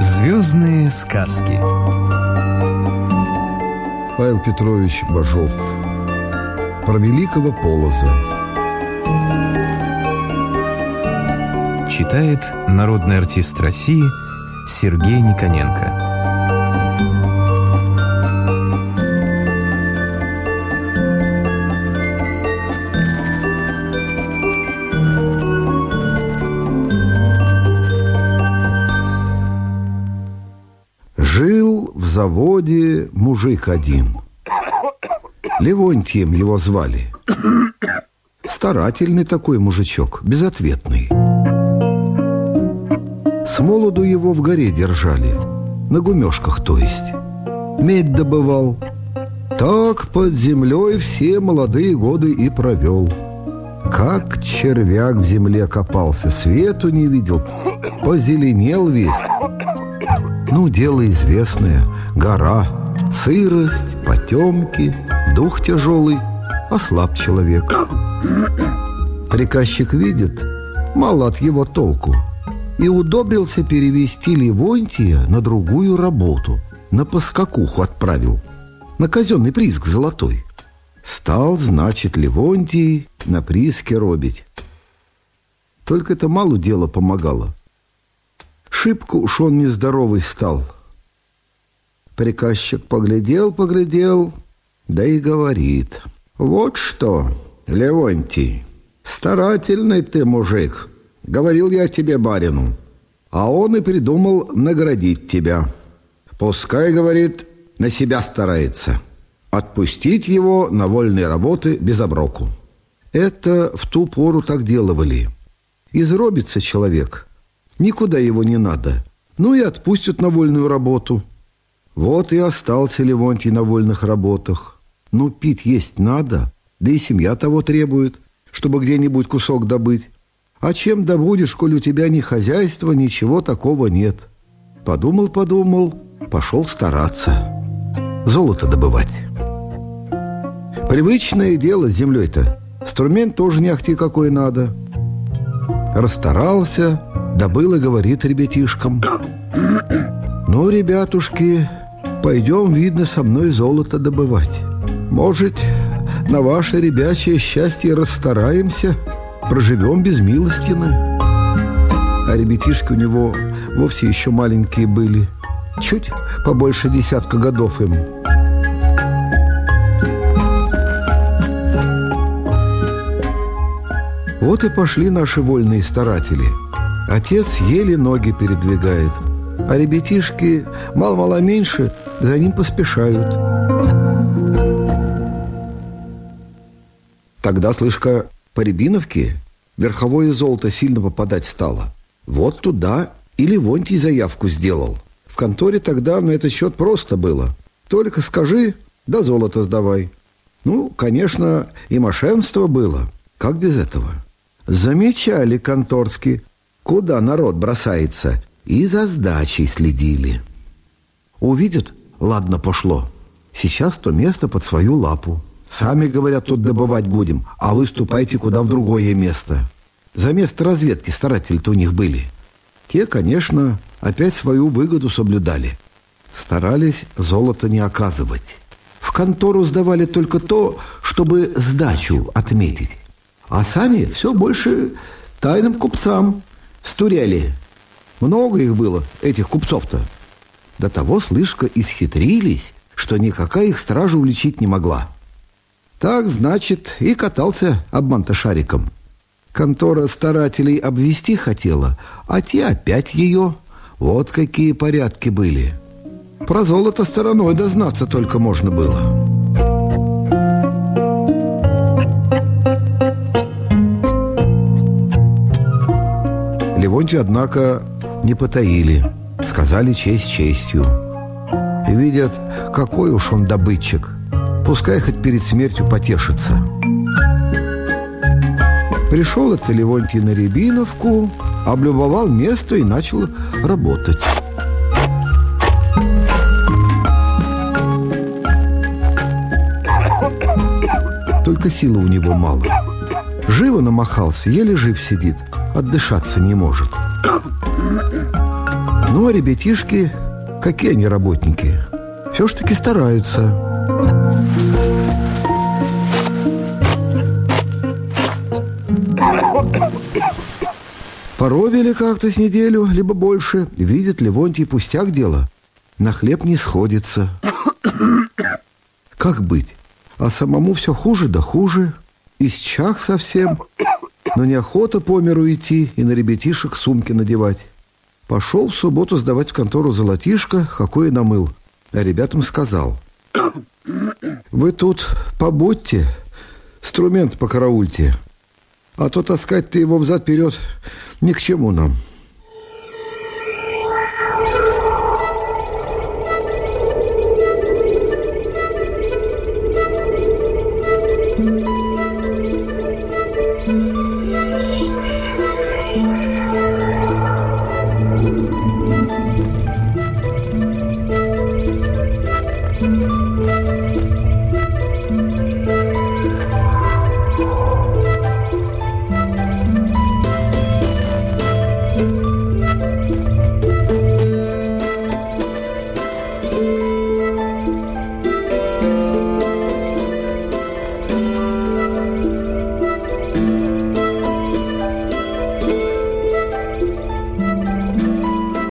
Звездные сказки. Павел Петрович Бажов. Про великого полоза. Читает народный артист России Сергей Никоненко заводе мужик один. Левонтием его звали. Старательный такой мужичок, безответный. С молоду его в горе держали, на гумешках, то есть. Медь добывал. Так под землей все молодые годы и провел. Как червяк в земле копался, свету не видел, позеленел весь. Ну, дело известное. Гора, сырость, потемки, дух тяжелый, ослаб человек. Приказчик видит, мало от его толку, и удобрился перевести Левонтия на другую работу, на поскакуху отправил, на казенный прииск золотой. Стал, значит, Левонтий на прииске робить. Только это мало дела помогало. Шибко уж он нездоровый стал. Приказчик поглядел, поглядел, да и говорит. Вот что, Левонтий, старательный ты мужик. Говорил я тебе барину. А он и придумал наградить тебя. Пускай, говорит, на себя старается. Отпустить его на вольные работы без оброку. Это в ту пору так делали. Изробится человек – Никуда его не надо. Ну и отпустят на вольную работу. Вот и остался Левонтий на вольных работах. Ну, пить есть надо, да и семья того требует, чтобы где-нибудь кусок добыть. А чем добудешь, коль у тебя ни хозяйства, ничего такого нет? Подумал-подумал, пошел стараться. Золото добывать. Привычное дело с землей-то. Струмент тоже не ахти какой надо. Расстарался, добыл и говорит ребятишкам. Ну, ребятушки, пойдем, видно, со мной золото добывать. Может, на ваше ребячье счастье расстараемся, проживем без милостины. А ребятишки у него вовсе еще маленькие были. Чуть побольше десятка годов им. Вот и пошли наши вольные старатели. Отец еле ноги передвигает, а ребятишки мало-мало меньше за ним поспешают. Тогда, слышка, по Рябиновке верховое золото сильно попадать стало. Вот туда и Левонтий заявку сделал. В конторе тогда на этот счет просто было. Только скажи, да золото сдавай. Ну, конечно, и мошенство было. Как без этого? Замечали конторски, куда народ бросается, и за сдачей следили. Увидят, ладно, пошло. Сейчас то место под свою лапу. Сами, говорят, тут добывать будем, а вы ступайте куда в другое место. За место разведки старатели-то у них были. Те, конечно, опять свою выгоду соблюдали. Старались золото не оказывать. В контору сдавали только то, чтобы сдачу отметить а сами все больше тайным купцам стуряли. Много их было, этих купцов-то. До того, слышка, исхитрились, что никакая их стража уличить не могла. Так, значит, и катался обман-то шариком. Контора старателей обвести хотела, а те опять ее. Вот какие порядки были. Про золото стороной дознаться только можно было. Левонтию, однако, не потаили, сказали честь честью. И видят, какой уж он добытчик. Пускай хоть перед смертью потешится. Пришел это Левонтий на Рябиновку, облюбовал место и начал работать. Только силы у него мало. Живо намахался, еле жив сидит – отдышаться не может. Ну, а ребятишки, какие они работники, все ж таки стараются. Поробили как-то с неделю, либо больше. Видит Левонтий пустяк дело. На хлеб не сходится. Как быть? А самому все хуже да хуже. Исчах совсем. Но неохота по миру идти и на ребятишек сумки надевать. Пошел в субботу сдавать в контору золотишко, какое намыл. А ребятам сказал. Вы тут побудьте, инструмент покараульте. А то таскать ты его взад-вперед ни к чему нам.